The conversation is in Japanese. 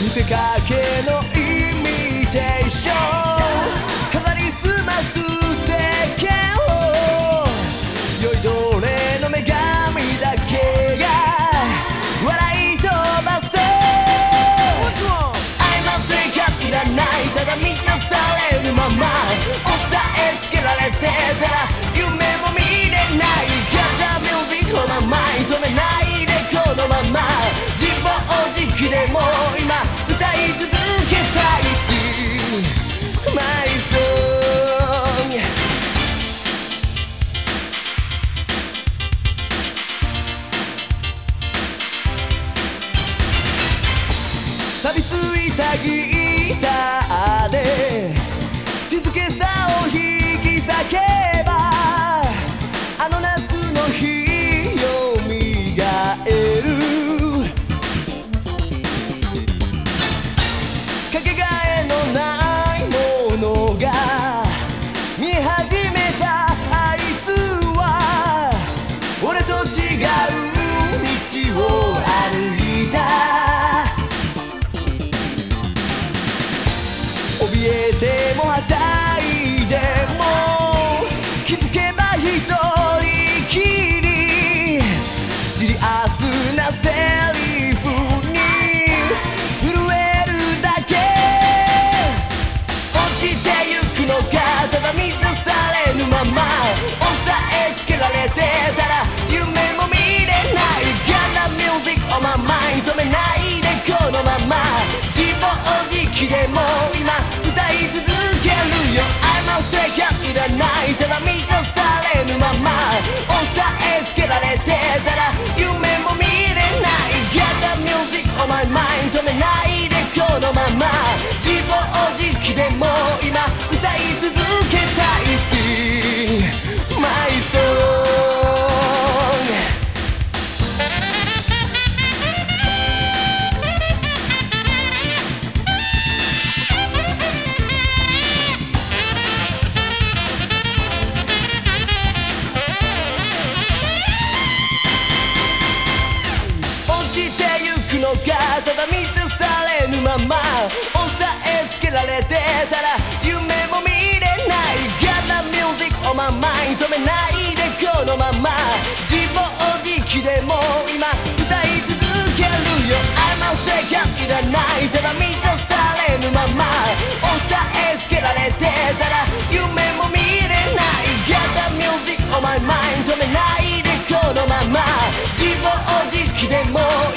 見せかけのイミテーション。たギターで静けされてたら夢も見れない。ガラミュージック on my mind 止めない。でこのまま自暴自棄でも今歌い続けるよ。I'm a s e c o n いらないただ満たされぬまま。押さえつけられてたら夢も見れない。ガラミュージック on my mind 止めないで。このまま自暴自棄でもてたら夢も見れない。ガラミュージックをまま止めないでこのまま。自暴自棄でも今歌い続けるよあの世界いらないただ満たされぬまま押さえつけられてたら夢も見れない GetHummyMind 止めないでこのまま。自暴自棄でも今